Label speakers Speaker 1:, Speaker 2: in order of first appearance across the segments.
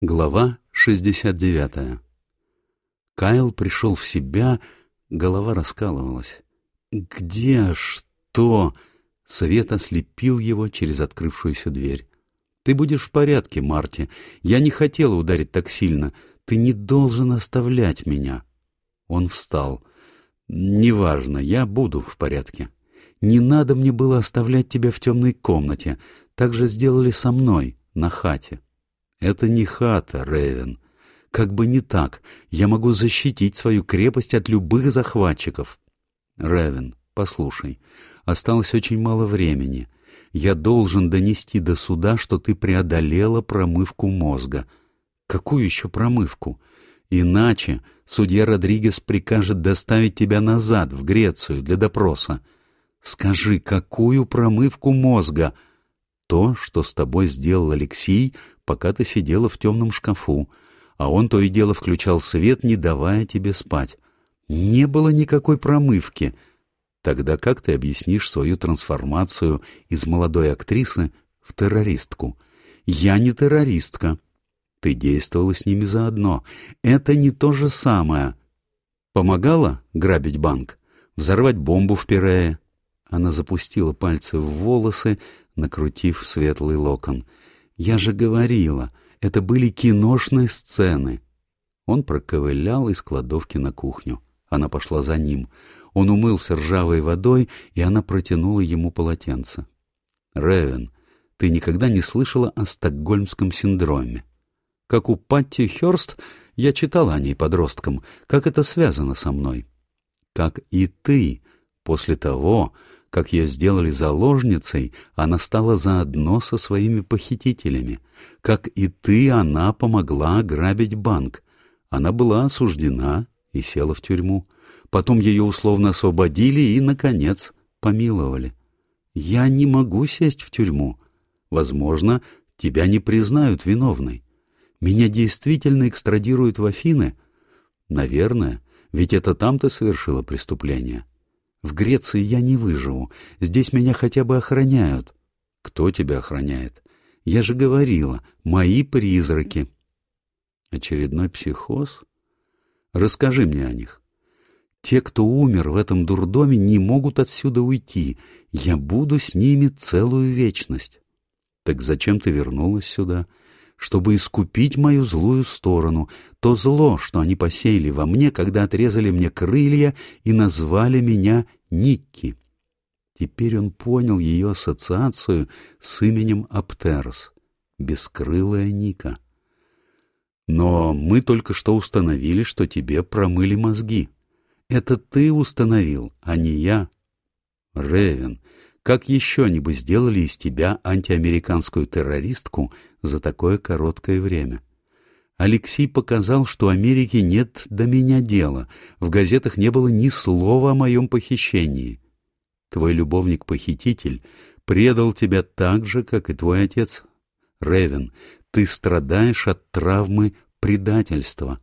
Speaker 1: Глава 69 Кайл пришел в себя, голова раскалывалась. «Где? Что?» Свет ослепил его через открывшуюся дверь. «Ты будешь в порядке, Марти. Я не хотела ударить так сильно. Ты не должен оставлять меня». Он встал. «Неважно, я буду в порядке. Не надо мне было оставлять тебя в темной комнате. Так же сделали со мной, на хате». Это не хата, Ревен. Как бы не так, я могу защитить свою крепость от любых захватчиков. Ревен, послушай, осталось очень мало времени. Я должен донести до суда, что ты преодолела промывку мозга. Какую еще промывку? Иначе судья Родригес прикажет доставить тебя назад, в Грецию, для допроса. Скажи, какую промывку мозга? То, что с тобой сделал Алексей, пока ты сидела в темном шкафу, а он то и дело включал свет, не давая тебе спать. Не было никакой промывки. Тогда как ты объяснишь свою трансформацию из молодой актрисы в террористку? Я не террористка. Ты действовала с ними заодно. Это не то же самое. Помогала грабить банк? Взорвать бомбу в Пирее? Она запустила пальцы в волосы, накрутив светлый локон — я же говорила, это были киношные сцены. Он проковылял из кладовки на кухню. Она пошла за ним. Он умылся ржавой водой, и она протянула ему полотенце. «Ревен, ты никогда не слышала о стокгольмском синдроме? Как у Патти Хёрст, я читала о ней подросткам, как это связано со мной. Как и ты, после того, как ее сделали заложницей, она стала заодно со своими похитителями. Как и ты, она помогла ограбить банк. Она была осуждена и села в тюрьму. Потом ее условно освободили и, наконец, помиловали. Я не могу сесть в тюрьму. Возможно, тебя не признают виновной. Меня действительно экстрадируют в Афины? Наверное, ведь это там ты совершила преступление. В Греции я не выживу. Здесь меня хотя бы охраняют. Кто тебя охраняет? Я же говорила, мои призраки. Очередной психоз? Расскажи мне о них. Те, кто умер в этом дурдоме, не могут отсюда уйти. Я буду с ними целую вечность. Так зачем ты вернулась сюда? — чтобы искупить мою злую сторону, то зло, что они посеяли во мне, когда отрезали мне крылья и назвали меня Никки. Теперь он понял ее ассоциацию с именем Аптерос, бескрылая Ника. Но мы только что установили, что тебе промыли мозги. Это ты установил, а не я. Ревен, как еще они бы сделали из тебя антиамериканскую террористку за такое короткое время? Алексей показал, что Америке нет до меня дела. В газетах не было ни слова о моем похищении. Твой любовник-похититель предал тебя так же, как и твой отец. Ревен, ты страдаешь от травмы предательства.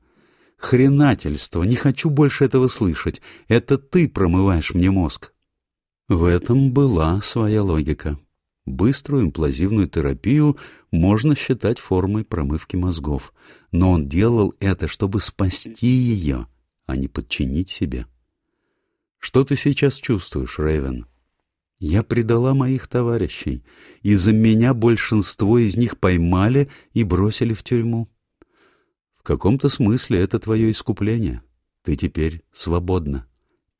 Speaker 1: Хренательство, не хочу больше этого слышать. Это ты промываешь мне мозг. В этом была своя логика. Быструю имплазивную терапию можно считать формой промывки мозгов, но он делал это, чтобы спасти ее, а не подчинить себе. Что ты сейчас чувствуешь, Рэйвен? Я предала моих товарищей. Из-за меня большинство из них поймали и бросили в тюрьму. В каком-то смысле это твое искупление. Ты теперь свободна.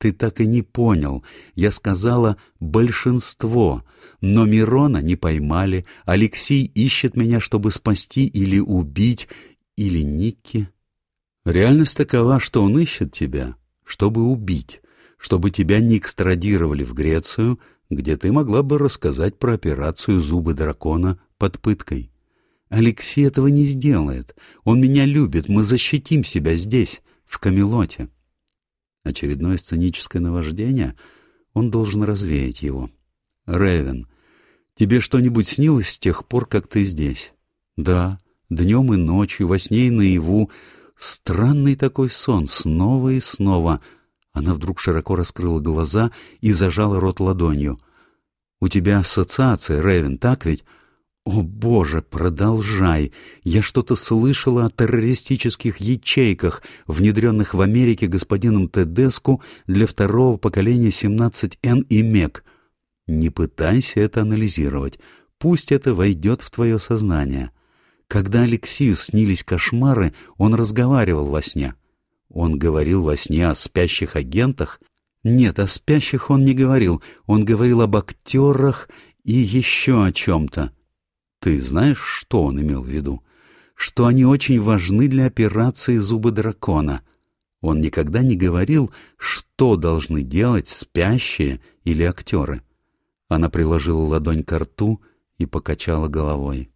Speaker 1: Ты так и не понял. Я сказала «большинство», но Мирона не поймали. Алексей ищет меня, чтобы спасти или убить, или Никки. Реальность такова, что он ищет тебя, чтобы убить, чтобы тебя не экстрадировали в Грецию, где ты могла бы рассказать про операцию «Зубы дракона» под пыткой. Алексей этого не сделает. Он меня любит, мы защитим себя здесь, в Камелоте. Очередное сценическое наваждение? Он должен развеять его. Ревен, тебе что-нибудь снилось с тех пор, как ты здесь? Да, днем и ночью, во сне и наяву. Странный такой сон, снова и снова. Она вдруг широко раскрыла глаза и зажала рот ладонью. У тебя ассоциация, Ревен, так ведь? «О, Боже, продолжай! Я что-то слышала о террористических ячейках, внедренных в Америке господином Тедеску для второго поколения 17Н и МЕК. Не пытайся это анализировать. Пусть это войдет в твое сознание. Когда Алексею снились кошмары, он разговаривал во сне. Он говорил во сне о спящих агентах? Нет, о спящих он не говорил. Он говорил об актерах и еще о чем-то. Ты знаешь, что он имел в виду? Что они очень важны для операции «Зубы дракона». Он никогда не говорил, что должны делать спящие или актеры. Она приложила ладонь к рту и покачала головой.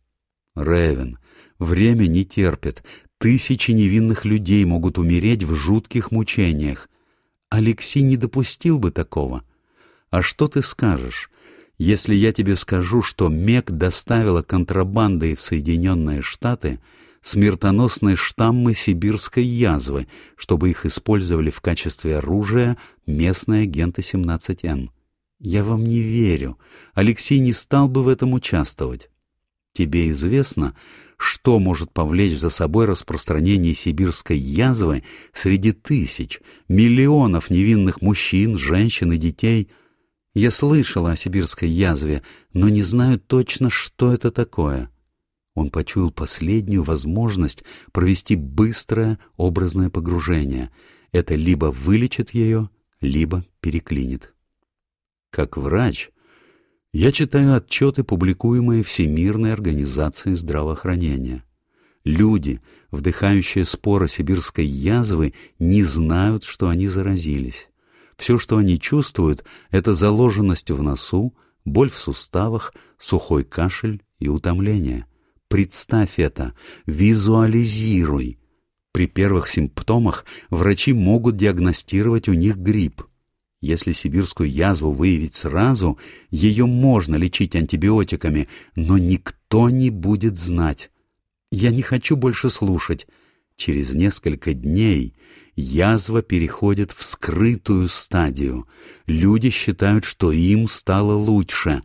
Speaker 1: «Ревен, время не терпит. Тысячи невинных людей могут умереть в жутких мучениях. Алексей не допустил бы такого. А что ты скажешь? Если я тебе скажу, что МЕК доставила контрабандой в Соединенные Штаты смертоносные штаммы сибирской язвы, чтобы их использовали в качестве оружия местные агенты 17Н. Я вам не верю. Алексей не стал бы в этом участвовать. Тебе известно, что может повлечь за собой распространение сибирской язвы среди тысяч, миллионов невинных мужчин, женщин и детей – я слышала о сибирской язве, но не знаю точно, что это такое. Он почуял последнюю возможность провести быстрое образное погружение. Это либо вылечит ее, либо переклинит. Как врач, я читаю отчеты, публикуемые Всемирной организацией здравоохранения. Люди, вдыхающие споры сибирской язвы, не знают, что они заразились. Все, что они чувствуют, это заложенность в носу, боль в суставах, сухой кашель и утомление. Представь это, визуализируй. При первых симптомах врачи могут диагностировать у них грипп. Если сибирскую язву выявить сразу, ее можно лечить антибиотиками, но никто не будет знать. Я не хочу больше слушать. Через несколько дней язва переходит в скрытую стадию. Люди считают, что им стало лучше.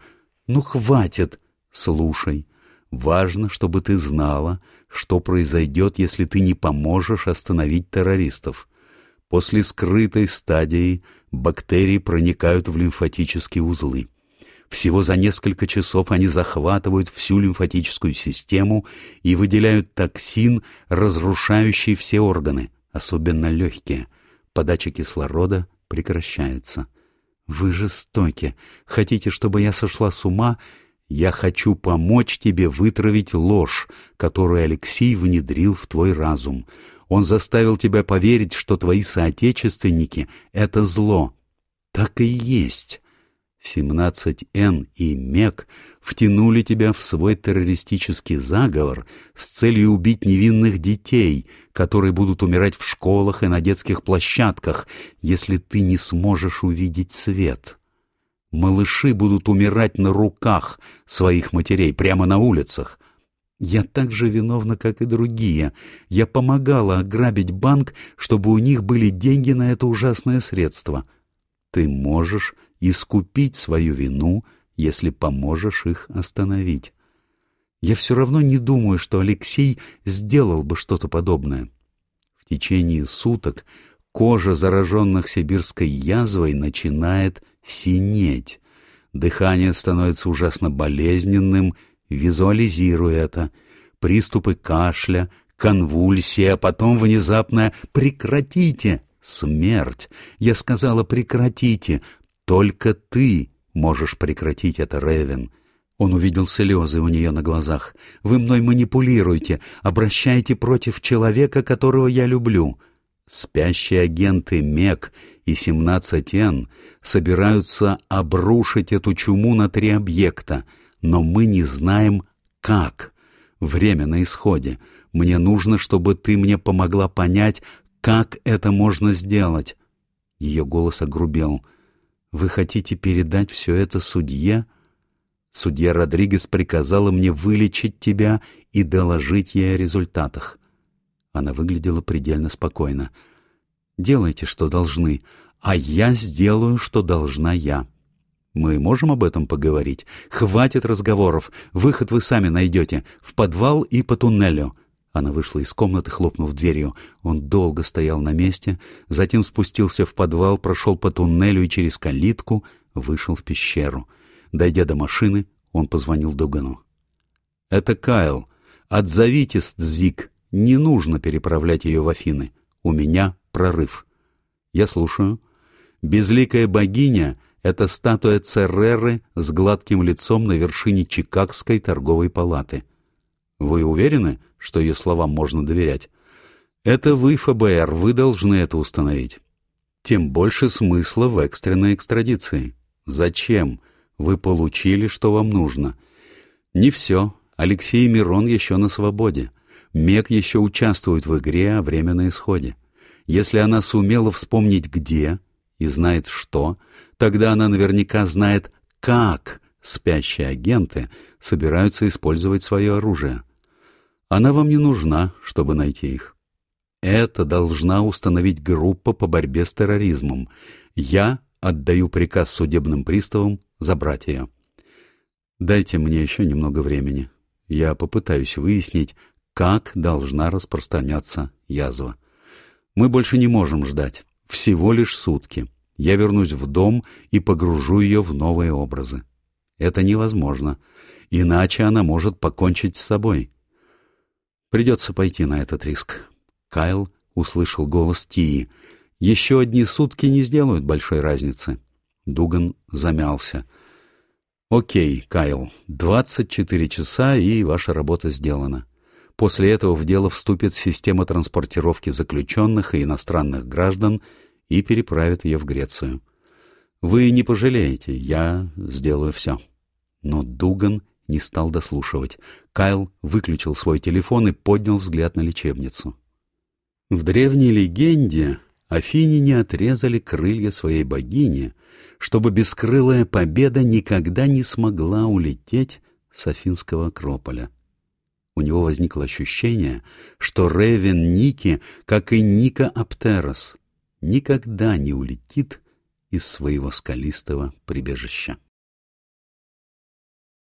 Speaker 1: Ну, хватит, слушай. Важно, чтобы ты знала, что произойдет, если ты не поможешь остановить террористов. После скрытой стадии бактерии проникают в лимфатические узлы. Всего за несколько часов они захватывают всю лимфатическую систему и выделяют токсин, разрушающий все органы особенно легкие. Подача кислорода прекращается. Вы жестоки. Хотите, чтобы я сошла с ума? Я хочу помочь тебе вытравить ложь, которую Алексей внедрил в твой разум. Он заставил тебя поверить, что твои соотечественники — это зло. Так и есть. 17Н и МЕК втянули тебя в свой террористический заговор с целью убить невинных детей, которые будут умирать в школах и на детских площадках, если ты не сможешь увидеть свет. Малыши будут умирать на руках своих матерей прямо на улицах. Я так же виновна, как и другие. Я помогала ограбить банк, чтобы у них были деньги на это ужасное средство. Ты можешь искупить свою вину, если поможешь их остановить. Я все равно не думаю, что Алексей сделал бы что-то подобное. В течение суток кожа зараженных сибирской язвой начинает синеть. Дыхание становится ужасно болезненным, визуализируя это. Приступы кашля, конвульсии, а потом внезапно «прекратите!» Смерть. Я сказала «прекратите», только ты можешь прекратить это, Ревен. Он увидел слезы у нее на глазах. Вы мной манипулируете, обращаете против человека, которого я люблю. Спящие агенты МЕК и 17Н собираются обрушить эту чуму на три объекта, но мы не знаем, как. Время на исходе. Мне нужно, чтобы ты мне помогла понять, как это можно сделать. Ее голос огрубел. Вы хотите передать все это судье? Судья Родригес приказала мне вылечить тебя и доложить ей о результатах. Она выглядела предельно спокойно. Делайте, что должны, а я сделаю, что должна я. Мы можем об этом поговорить? Хватит разговоров. Выход вы сами найдете. В подвал и по туннелю. Она вышла из комнаты, хлопнув дверью. Он долго стоял на месте, затем спустился в подвал, прошел по туннелю и через калитку вышел в пещеру. Дойдя до машины, он позвонил Дугану. — Это Кайл. Отзовите Зик. Не нужно переправлять ее в Афины. У меня прорыв. — Я слушаю. Безликая богиня — это статуя Цереры с гладким лицом на вершине Чикагской торговой палаты. Вы уверены, что ее словам можно доверять? Это вы, ФБР, вы должны это установить. Тем больше смысла в экстренной экстрадиции. Зачем? Вы получили, что вам нужно. Не все. Алексей Мирон еще на свободе. Мек еще участвует в игре, а время на исходе. Если она сумела вспомнить где и знает что, тогда она наверняка знает, как спящие агенты собираются использовать свое оружие. Она вам не нужна, чтобы найти их. Это должна установить группа по борьбе с терроризмом. Я отдаю приказ судебным приставам забрать ее. Дайте мне еще немного времени. Я попытаюсь выяснить, как должна распространяться язва. Мы больше не можем ждать. Всего лишь сутки. Я вернусь в дом и погружу ее в новые образы. Это невозможно. Иначе она может покончить с собой. Придется пойти на этот риск. Кайл услышал голос Тии. Еще одни сутки не сделают большой разницы. Дуган замялся. «Окей, Кайл, двадцать четыре часа, и ваша работа сделана. После этого в дело вступит система транспортировки заключенных и иностранных граждан и переправит ее в Грецию. Вы не пожалеете, я сделаю все». Но Дуган не стал дослушивать. Кайл выключил свой телефон и поднял взгляд на лечебницу. В древней легенде Афиняне отрезали крылья своей богини, чтобы бескрылая победа никогда не смогла улететь с Афинского Акрополя. У него возникло ощущение, что Ревен Ники, как и Ника Аптерос, никогда не улетит из своего скалистого прибежища.